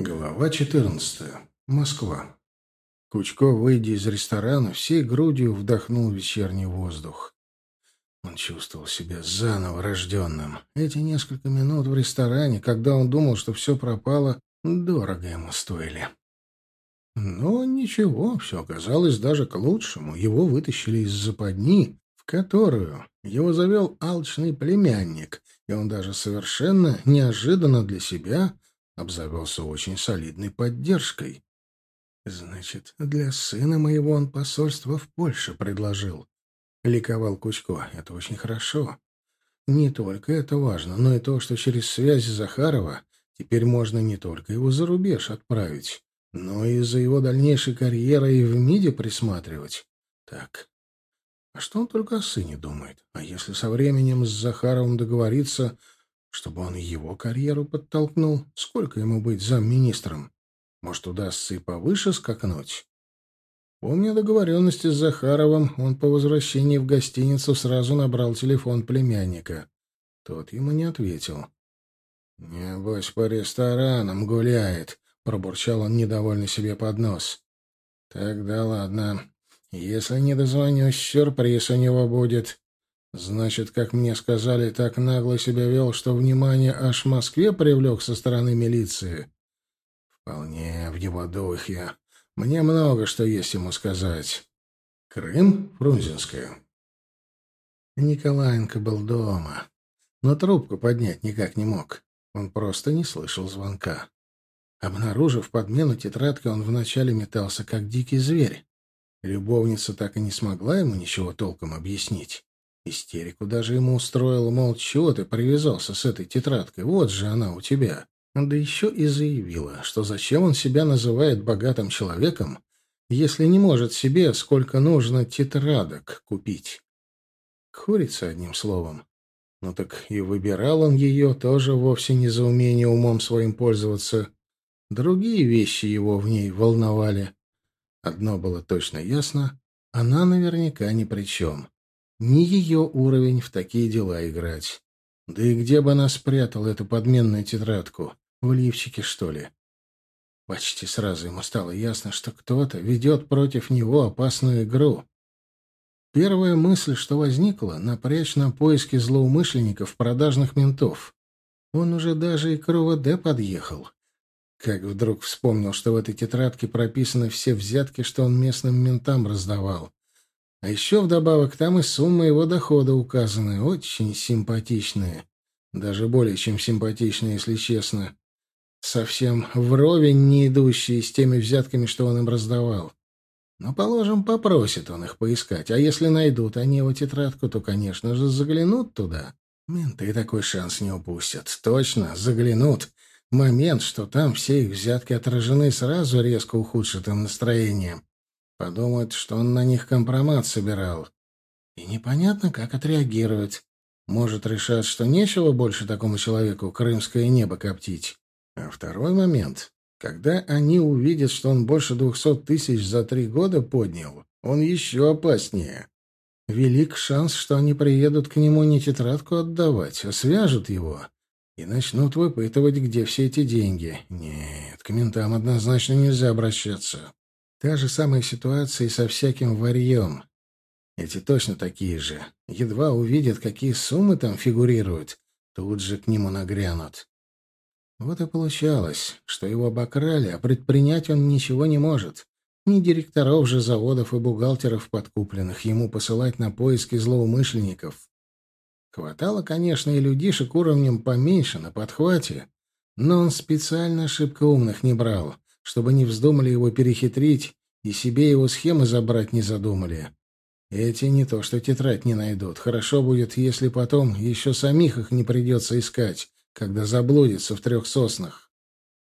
Глава 14. Москва. Кучко, выйдя из ресторана, всей грудью вдохнул вечерний воздух. Он чувствовал себя заново рожденным. Эти несколько минут в ресторане, когда он думал, что все пропало, дорого ему стоили. Но ничего, все оказалось даже к лучшему. Его вытащили из западни, в которую его завел алчный племянник, и он даже совершенно неожиданно для себя — обзавелся очень солидной поддержкой. Значит, для сына моего он посольство в Польше предложил. Ликовал Кучко. Это очень хорошо. Не только это важно, но и то, что через связи Захарова теперь можно не только его за рубеж отправить, но и за его дальнейшей карьерой в МИДе присматривать. Так, а что он только о сыне думает? А если со временем с Захаровым договориться, чтобы он его карьеру подтолкнул. Сколько ему быть замминистром? Может, удастся и повыше скакнуть? Помня договоренности с Захаровым, он по возвращении в гостиницу сразу набрал телефон племянника. Тот ему не ответил. «Небось, по ресторанам гуляет», — пробурчал он недовольно себе под нос. «Тогда ладно. Если не дозвонюсь, сюрприз у него будет. Значит, как мне сказали, так нагло себя вел, что внимание аж в Москве привлек со стороны милиции. Вполне в его духе. Мне много что есть ему сказать. Крым? Фрунзенская. Николаенко был дома, но трубку поднять никак не мог. Он просто не слышал звонка. Обнаружив подмену тетрадки, он вначале метался, как дикий зверь. Любовница так и не смогла ему ничего толком объяснить. Истерику даже ему устроил, мол, чего ты привязался с этой тетрадкой, вот же она у тебя. Да еще и заявила, что зачем он себя называет богатым человеком, если не может себе сколько нужно тетрадок купить. Курица, одним словом. Ну так и выбирал он ее тоже вовсе не за умение умом своим пользоваться. Другие вещи его в ней волновали. Одно было точно ясно — она наверняка ни при чем. Не ее уровень в такие дела играть. Да и где бы она спрятала эту подменную тетрадку? В лифчике, что ли? Почти сразу ему стало ясно, что кто-то ведет против него опасную игру. Первая мысль, что возникла, напрячь на поиски злоумышленников продажных ментов. Он уже даже и к РОВД подъехал. Как вдруг вспомнил, что в этой тетрадке прописаны все взятки, что он местным ментам раздавал. А еще вдобавок там и сумма его дохода указаны, очень симпатичные. Даже более чем симпатичные, если честно. Совсем вровень не идущие с теми взятками, что он им раздавал. Но, положим, попросит он их поискать, а если найдут они его тетрадку, то, конечно же, заглянут туда. Менты такой шанс не упустят. Точно, заглянут. Момент, что там все их взятки отражены, сразу резко ухудшит им настроение. Подумают, что он на них компромат собирал. И непонятно, как отреагировать. Может, решат, что нечего больше такому человеку крымское небо коптить. А второй момент. Когда они увидят, что он больше двухсот тысяч за три года поднял, он еще опаснее. Велик шанс, что они приедут к нему не тетрадку отдавать, а свяжут его и начнут выпытывать, где все эти деньги. Нет, к ментам однозначно нельзя обращаться. Та же самая ситуация и со всяким варьем. Эти точно такие же. Едва увидят, какие суммы там фигурируют, тут же к нему нагрянут. Вот и получалось, что его обокрали, а предпринять он ничего не может. Ни директоров же заводов и бухгалтеров подкупленных ему посылать на поиски злоумышленников. Хватало, конечно, и людишек уровнем поменьше на подхвате, но он специально ошибка умных не брал — чтобы не вздумали его перехитрить и себе его схемы забрать не задумали. Эти не то что тетрадь не найдут. Хорошо будет, если потом еще самих их не придется искать, когда заблудятся в трех соснах.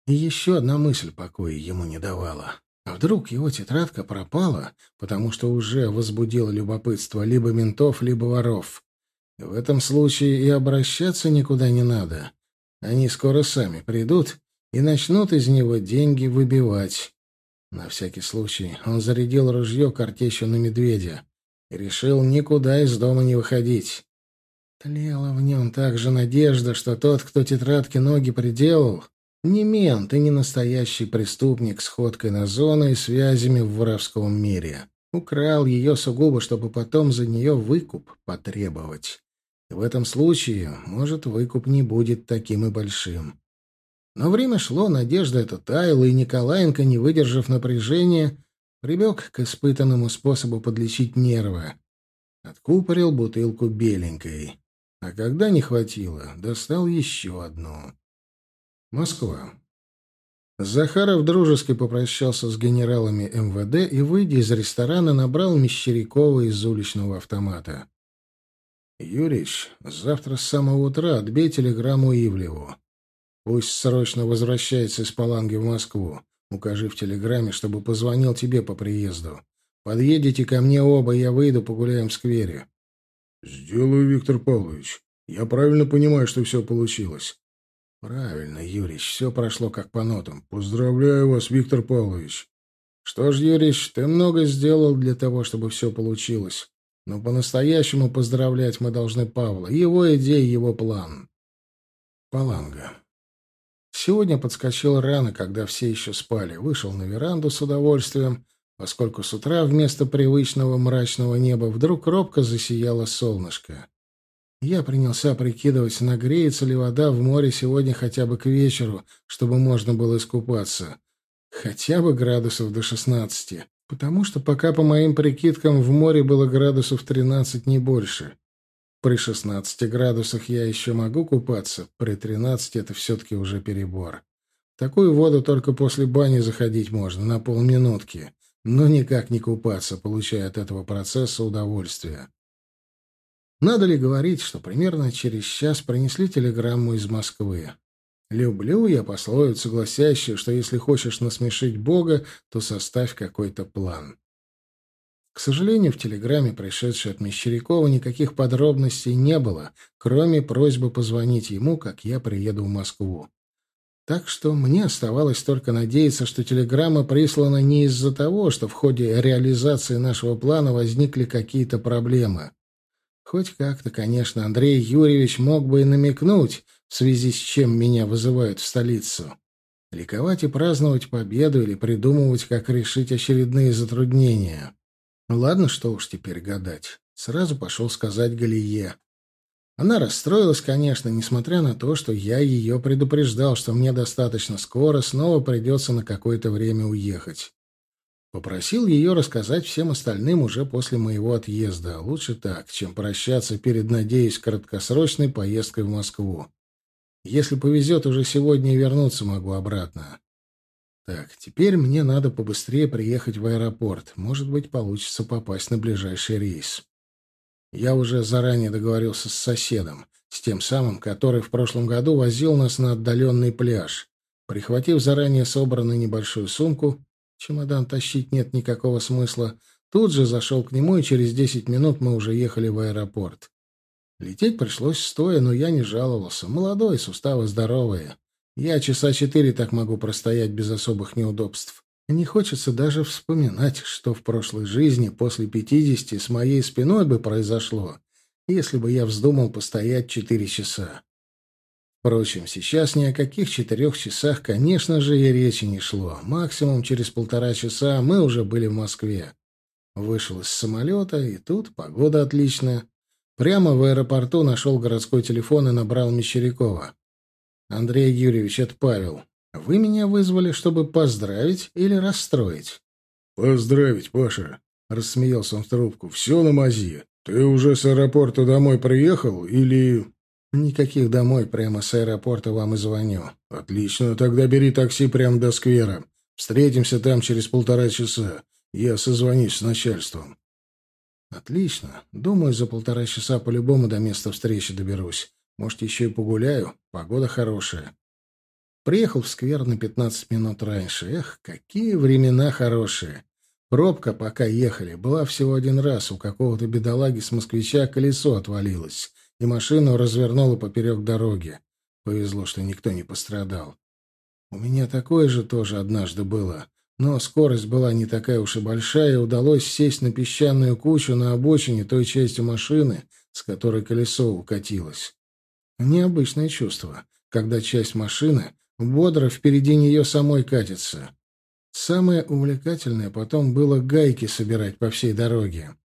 И еще одна мысль покоя ему не давала. А вдруг его тетрадка пропала, потому что уже возбудила любопытство либо ментов, либо воров? В этом случае и обращаться никуда не надо. Они скоро сами придут и начнут из него деньги выбивать. На всякий случай он зарядил ружье картечью на медведя и решил никуда из дома не выходить. Тлела в нем также надежда, что тот, кто тетрадки ноги приделал, Не мент и не настоящий преступник с ходкой на зону и связями в воровском мире. Украл ее сугубо, чтобы потом за нее выкуп потребовать. И в этом случае, может, выкуп не будет таким и большим. Но время шло, надежда эта таяла, и Николаенко, не выдержав напряжения, прибег к испытанному способу подлечить нервы. Откупорил бутылку беленькой. А когда не хватило, достал еще одну. Москва. Захаров дружески попрощался с генералами МВД и, выйдя из ресторана, набрал Мещерякова из уличного автомата. «Юрич, завтра с самого утра отбей телеграмму Ивлеву. Пусть срочно возвращается из Паланги в Москву. Укажи в телеграмме, чтобы позвонил тебе по приезду. Подъедете ко мне оба, я выйду, погуляем в сквере». «Сделаю, Виктор Павлович. Я правильно понимаю, что все получилось?» Правильно, Юрич, все прошло как по нотам. Поздравляю вас, Виктор Павлович. Что ж, Юрич, ты много сделал для того, чтобы все получилось. Но по-настоящему поздравлять мы должны Павла. Его идея, его план. Паланга. Сегодня подскочил рано, когда все еще спали. Вышел на веранду с удовольствием, поскольку с утра вместо привычного мрачного неба вдруг робко засияло солнышко. Я принялся прикидывать, нагреется ли вода в море сегодня хотя бы к вечеру, чтобы можно было искупаться. Хотя бы градусов до шестнадцати. Потому что пока по моим прикидкам в море было градусов тринадцать, не больше. При шестнадцати градусах я еще могу купаться, при тринадцати это все-таки уже перебор. В такую воду только после бани заходить можно, на полминутки. Но никак не купаться, получая от этого процесса удовольствие. Надо ли говорить, что примерно через час принесли телеграмму из Москвы? Люблю я пословицу, гласящую, что если хочешь насмешить Бога, то составь какой-то план. К сожалению, в телеграмме, пришедшей от Мещерякова, никаких подробностей не было, кроме просьбы позвонить ему, как я приеду в Москву. Так что мне оставалось только надеяться, что телеграмма прислана не из-за того, что в ходе реализации нашего плана возникли какие-то проблемы. Хоть как-то, конечно, Андрей Юрьевич мог бы и намекнуть, в связи с чем меня вызывают в столицу. Ликовать и праздновать победу или придумывать, как решить очередные затруднения. Ну ладно, что уж теперь гадать. Сразу пошел сказать Галие. Она расстроилась, конечно, несмотря на то, что я ее предупреждал, что мне достаточно скоро снова придется на какое-то время уехать. Попросил ее рассказать всем остальным уже после моего отъезда. Лучше так, чем прощаться перед, надеюсь, краткосрочной поездкой в Москву. Если повезет, уже сегодня вернуться могу обратно. Так, теперь мне надо побыстрее приехать в аэропорт. Может быть, получится попасть на ближайший рейс. Я уже заранее договорился с соседом, с тем самым, который в прошлом году возил нас на отдаленный пляж. Прихватив заранее собранную небольшую сумку, Чемодан тащить нет никакого смысла. Тут же зашел к нему, и через десять минут мы уже ехали в аэропорт. Лететь пришлось стоя, но я не жаловался. Молодой, суставы здоровые. Я часа четыре так могу простоять без особых неудобств. Не хочется даже вспоминать, что в прошлой жизни после пятидесяти с моей спиной бы произошло, если бы я вздумал постоять четыре часа. Впрочем, сейчас ни о каких четырех часах, конечно же, и речи не шло. Максимум через полтора часа мы уже были в Москве. Вышел из самолета, и тут погода отличная. Прямо в аэропорту нашел городской телефон и набрал Мещерякова. «Андрей Юрьевич, это Павел. Вы меня вызвали, чтобы поздравить или расстроить?» «Поздравить, Паша», — рассмеялся он в трубку. «Все на мази. Ты уже с аэропорта домой приехал или...» Никаких домой, прямо с аэропорта вам и звоню. Отлично, тогда бери такси прямо до сквера. Встретимся там через полтора часа. Я созвонюсь с начальством. Отлично. Думаю, за полтора часа по-любому до места встречи доберусь. Может, еще и погуляю. Погода хорошая. Приехал в сквер на пятнадцать минут раньше. Эх, какие времена хорошие. Пробка, пока ехали, была всего один раз. У какого-то бедолаги с москвича колесо отвалилось и машину развернуло поперек дороги. Повезло, что никто не пострадал. У меня такое же тоже однажды было, но скорость была не такая уж и большая, и удалось сесть на песчаную кучу на обочине той части машины, с которой колесо укатилось. Необычное чувство, когда часть машины бодро впереди нее самой катится. Самое увлекательное потом было гайки собирать по всей дороге.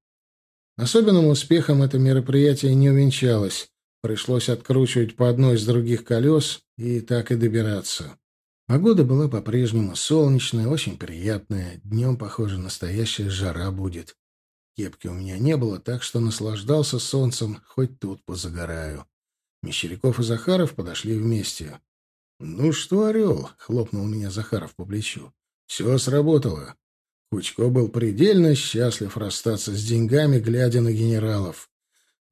Особенным успехом это мероприятие не увенчалось. Пришлось откручивать по одной из других колес и так и добираться. Погода была по-прежнему солнечная, очень приятная. Днем, похоже, настоящая жара будет. Кепки у меня не было, так что наслаждался солнцем, хоть тут позагораю. Мещеряков и Захаров подошли вместе. — Ну что, Орел? — хлопнул меня Захаров по плечу. — Все сработало. Кучко был предельно счастлив расстаться с деньгами, глядя на генералов.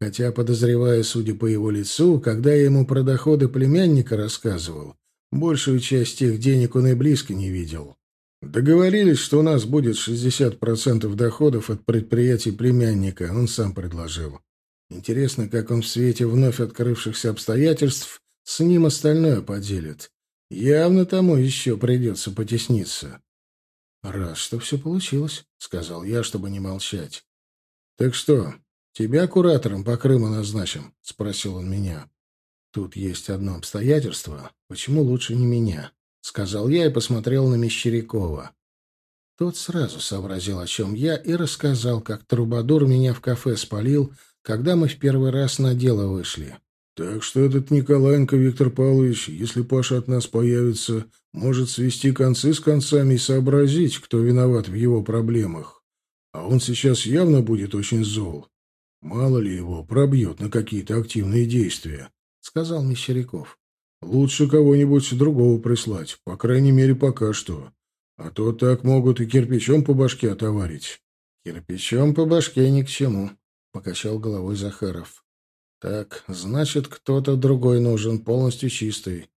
Хотя, подозревая, судя по его лицу, когда я ему про доходы племянника рассказывал, большую часть тех денег он и близко не видел. Договорились, что у нас будет 60% доходов от предприятий племянника, он сам предложил. Интересно, как он в свете вновь открывшихся обстоятельств с ним остальное поделит. Явно тому еще придется потесниться. — Раз, что все получилось, — сказал я, чтобы не молчать. — Так что, тебя куратором по Крыму назначим? — спросил он меня. — Тут есть одно обстоятельство. Почему лучше не меня? — сказал я и посмотрел на Мещерякова. Тот сразу сообразил, о чем я, и рассказал, как Трубадур меня в кафе спалил, когда мы в первый раз на дело вышли. Так что этот Николаенко Виктор Павлович, если Паша от нас появится, может свести концы с концами и сообразить, кто виноват в его проблемах. А он сейчас явно будет очень зол. Мало ли его пробьет на какие-то активные действия, — сказал Мещеряков. Лучше кого-нибудь другого прислать, по крайней мере, пока что. А то так могут и кирпичом по башке отоварить. — Кирпичом по башке ни к чему, — покачал головой Захаров. — Так, значит, кто-то другой нужен, полностью чистый.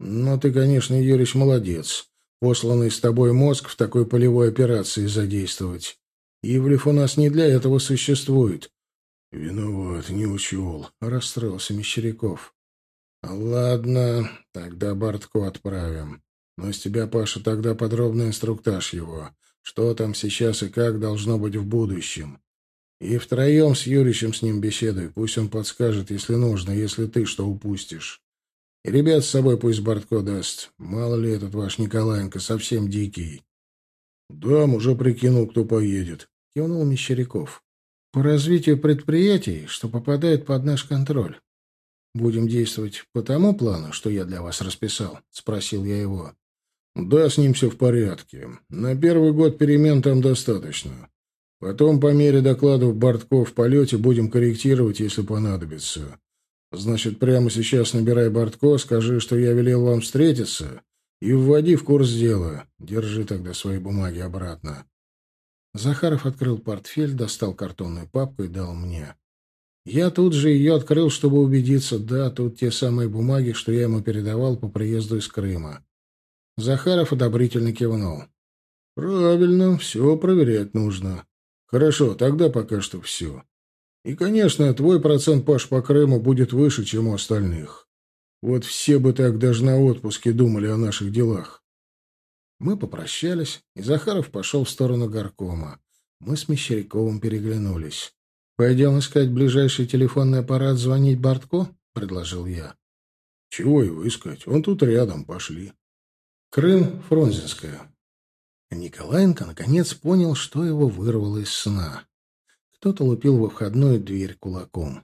Ну, ты, конечно, Юрич, молодец. Посланный с тобой мозг в такой полевой операции задействовать. Ивлев у нас не для этого существует. — Виноват, не учел, — расстроился Мещеряков. «Ладно, тогда Бортко отправим. Но с тебя, Паша, тогда подробный инструктаж его. Что там сейчас и как должно быть в будущем. И втроем с Юричем с ним беседуй. Пусть он подскажет, если нужно, если ты что упустишь. И ребят с собой пусть Бортко даст. Мало ли этот ваш Николаенко совсем дикий». «Дам, уже прикинул, кто поедет», — кивнул Мещеряков. «По развитию предприятий, что попадает под наш контроль. «Будем действовать по тому плану, что я для вас расписал?» — спросил я его. «Да, с ним все в порядке. На первый год перемен там достаточно. Потом, по мере докладов Бортков в полете, будем корректировать, если понадобится. Значит, прямо сейчас набирай Бортко, скажи, что я велел вам встретиться, и вводи в курс дела. Держи тогда свои бумаги обратно». Захаров открыл портфель, достал картонную папку и дал мне. Я тут же ее открыл, чтобы убедиться, да, тут те самые бумаги, что я ему передавал по приезду из Крыма. Захаров одобрительно кивнул. «Правильно, все проверять нужно. Хорошо, тогда пока что все. И, конечно, твой процент, Паш, по Крыму будет выше, чем у остальных. Вот все бы так даже на отпуске думали о наших делах». Мы попрощались, и Захаров пошел в сторону горкома. Мы с Мещеряковым переглянулись. «Пойдем искать ближайший телефонный аппарат, звонить Бортко?» — предложил я. «Чего его искать? Он тут рядом, пошли». Крым, Фрунзенская. Николаенко наконец понял, что его вырвало из сна. Кто-то лупил во входную дверь кулаком.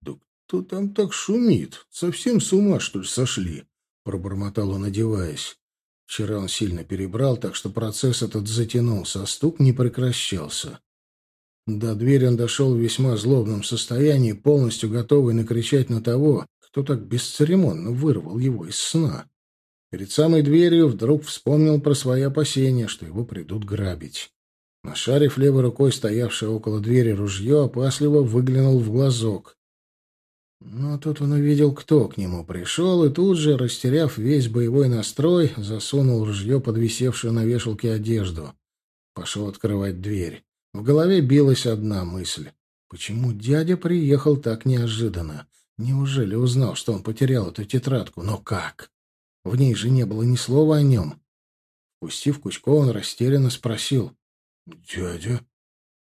«Да кто там так шумит? Совсем с ума, что ли, сошли?» — пробормотал он, одеваясь. Вчера он сильно перебрал, так что процесс этот затянулся, а стук не прекращался. До двери он дошел в весьма злобном состоянии, полностью готовый накричать на того, кто так бесцеремонно вырвал его из сна. Перед самой дверью вдруг вспомнил про свои опасения, что его придут грабить. Нашарив левой рукой стоявшее около двери ружье, опасливо выглянул в глазок. Но тут он увидел, кто к нему пришел, и тут же, растеряв весь боевой настрой, засунул ружье под висевшую на вешалке одежду. Пошел открывать дверь. В голове билась одна мысль. Почему дядя приехал так неожиданно? Неужели узнал, что он потерял эту тетрадку? Но как? В ней же не было ни слова о нем. Пустив Кучко, он растерянно спросил. — Дядя,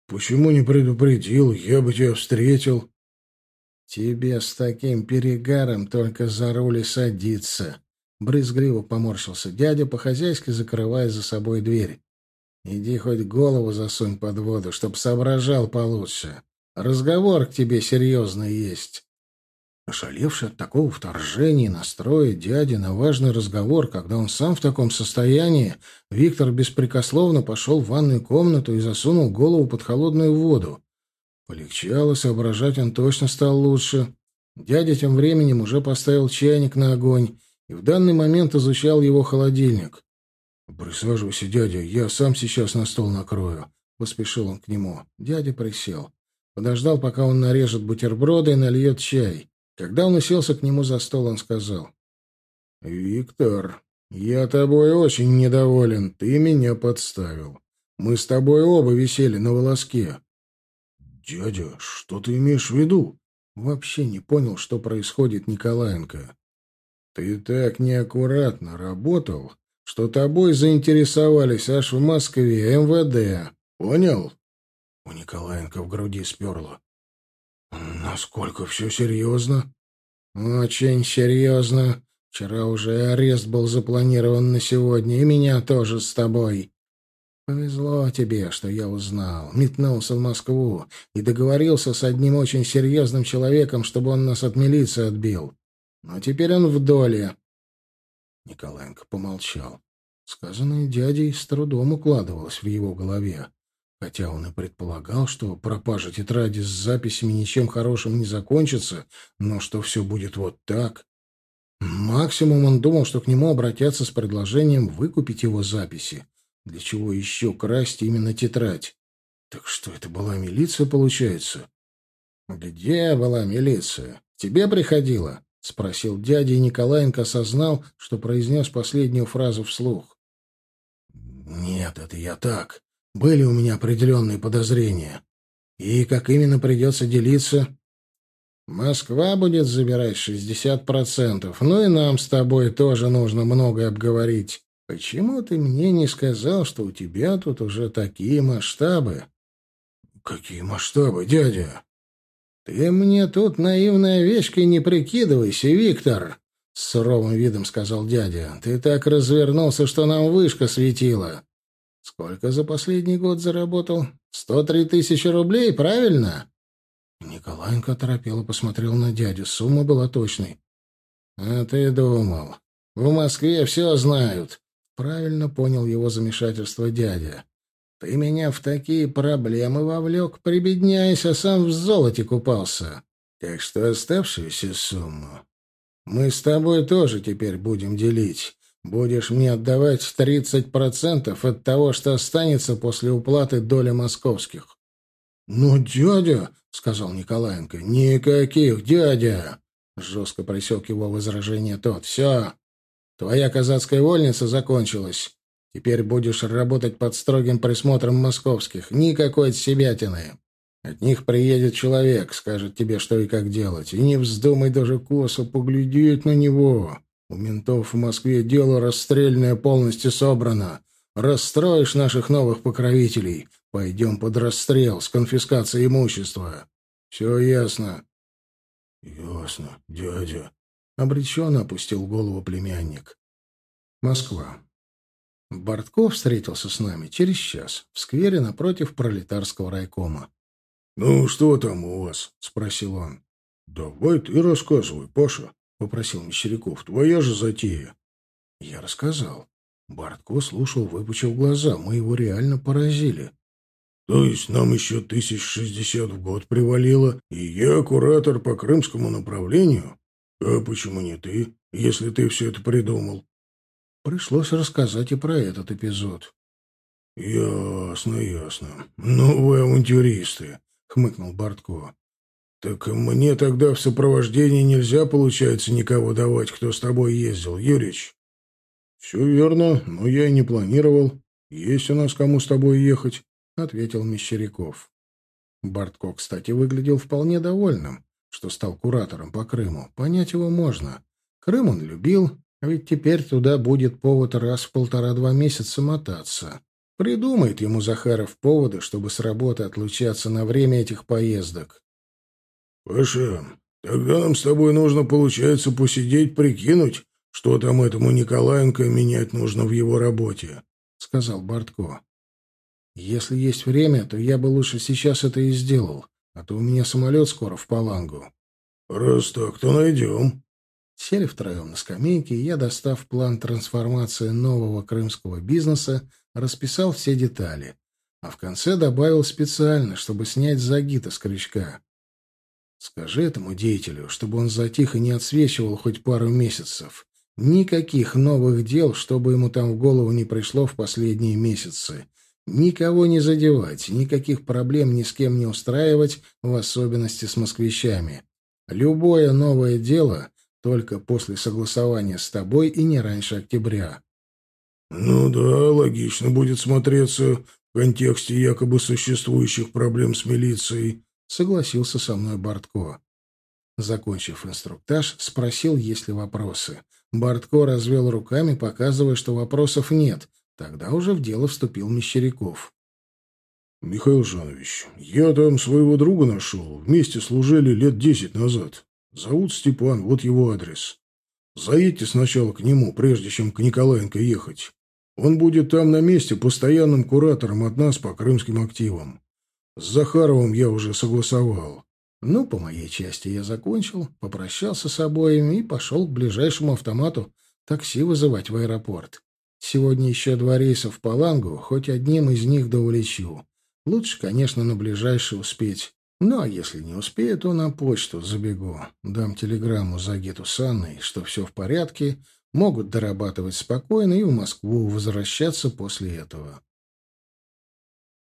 почему не предупредил? Я бы тебя встретил. — Тебе с таким перегаром только за руль садиться, — Брызгливо поморщился дядя, по-хозяйски закрывая за собой дверь. «Иди хоть голову засунь под воду, чтоб соображал получше. Разговор к тебе серьезный есть». Ошалевший от такого вторжения и настроя дяди на важный разговор, когда он сам в таком состоянии, Виктор беспрекословно пошел в ванную комнату и засунул голову под холодную воду. Полегчало, соображать он точно стал лучше. Дядя тем временем уже поставил чайник на огонь и в данный момент изучал его холодильник. «Присаживайся, дядя, я сам сейчас на стол накрою», — поспешил он к нему. Дядя присел. Подождал, пока он нарежет бутерброды и нальет чай. Когда он уселся к нему за стол, он сказал. «Виктор, я тобой очень недоволен. Ты меня подставил. Мы с тобой оба висели на волоске». «Дядя, что ты имеешь в виду?» Вообще не понял, что происходит Николаенко. «Ты так неаккуратно работал, что тобой заинтересовались аж в Москве МВД. Понял?» У Николаенко в груди сперло. «Насколько все серьезно?» «Очень серьезно. Вчера уже арест был запланирован на сегодня, и меня тоже с тобой. Повезло тебе, что я узнал. Метнулся в Москву и договорился с одним очень серьезным человеком, чтобы он нас от милиции отбил. Но теперь он в доле». Николаенко помолчал. Сказанное дядей с трудом укладывалось в его голове хотя он и предполагал, что пропажа тетради с записями ничем хорошим не закончится, но что все будет вот так. Максимум он думал, что к нему обратятся с предложением выкупить его записи. Для чего еще красть именно тетрадь? Так что это была милиция, получается? «Где была милиция? Тебе приходила?» — спросил дядя, и Николаенко осознал, что произнес последнюю фразу вслух. «Нет, это я так. Были у меня определенные подозрения. И как именно придется делиться? Москва будет забирать 60%. Ну и нам с тобой тоже нужно многое обговорить. Почему ты мне не сказал, что у тебя тут уже такие масштабы? Какие масштабы, дядя? Ты мне тут наивной овечкой не прикидывайся, Виктор. С суровым видом сказал дядя. Ты так развернулся, что нам вышка светила. Сколько за последний год заработал? Сто три тысячи рублей, правильно? Николаенко торопело посмотрел на дядю. Сумма была точной. А ты думал. В Москве все знают. Правильно понял его замешательство дядя. Ты меня в такие проблемы вовлек, прибедняясь, а сам в золоте купался. Так что оставшуюся сумму мы с тобой тоже теперь будем делить. Будешь мне отдавать 30% от того, что останется после уплаты доли московских. — Ну, дядя, — сказал Николаенко, — никаких, дядя! — жестко пресек его возражение тот. — Все, твоя казацкая вольница закончилась. Теперь будешь работать под строгим присмотром московских. Никакой себятины. От них приедет человек, скажет тебе, что и как делать. И не вздумай даже косо поглядеть на него. У ментов в Москве дело расстрельное полностью собрано. Расстроишь наших новых покровителей. Пойдем под расстрел с конфискацией имущества. Все ясно? — Ясно, дядя. Обреченно опустил голову племянник. Москва. Бортков встретился с нами через час в сквере напротив пролетарского райкома. — Ну, что там у вас? — спросил он. — Давай ты рассказывай, Паша попросил Мещеряков. «Твоя же затея». Я рассказал. Бартко слушал, выпучив глаза. Мы его реально поразили. «То есть нам еще тысяч шестьдесят в год привалило, и я куратор по крымскому направлению? А почему не ты, если ты все это придумал?» Пришлось рассказать и про этот эпизод. «Ясно, ясно. Ну, вы авантюристы», — хмыкнул Бартко. «Так мне тогда в сопровождении нельзя, получается, никого давать, кто с тобой ездил, Юрич?» «Все верно, но я и не планировал. Есть у нас кому с тобой ехать», — ответил Мещеряков. Бартко, кстати, выглядел вполне довольным, что стал куратором по Крыму. Понять его можно. Крым он любил, а ведь теперь туда будет повод раз в полтора-два месяца мотаться. Придумает ему Захаров поводы, чтобы с работы отлучаться на время этих поездок. «Паша, тогда нам с тобой нужно, получается, посидеть, прикинуть, что там этому Николаенко менять нужно в его работе», — сказал Бортко. «Если есть время, то я бы лучше сейчас это и сделал, а то у меня самолет скоро в Палангу». «Раз так, то найдем». Сели втроем на скамейке, и я, достав план трансформации нового крымского бизнеса, расписал все детали, а в конце добавил специально, чтобы снять загита с крючка. Скажи этому деятелю, чтобы он затих и не отсвечивал хоть пару месяцев. Никаких новых дел, чтобы ему там в голову не пришло в последние месяцы. Никого не задевать, никаких проблем ни с кем не устраивать, в особенности с москвичами. Любое новое дело только после согласования с тобой и не раньше октября. Ну да, логично будет смотреться в контексте якобы существующих проблем с милицией, согласился со мной Бортко. Закончив инструктаж, спросил, есть ли вопросы. Бортко развел руками, показывая, что вопросов нет. Тогда уже в дело вступил Мещеряков. «Михаил Жанович, я там своего друга нашел. Вместе служили лет десять назад. Зовут Степан, вот его адрес. Заедьте сначала к нему, прежде чем к Николаенко ехать. Он будет там на месте постоянным куратором от нас по крымским активам. С Захаровым я уже согласовал. Ну, по моей части я закончил, попрощался с обоими и пошел к ближайшему автомату такси вызывать в аэропорт. Сегодня еще два рейса в Палангу, хоть одним из них да улечу. Лучше, конечно, на ближайший успеть. Ну, а если не успею, то на почту забегу. Дам телеграмму Загиту с Анной, что все в порядке, могут дорабатывать спокойно и в Москву возвращаться после этого.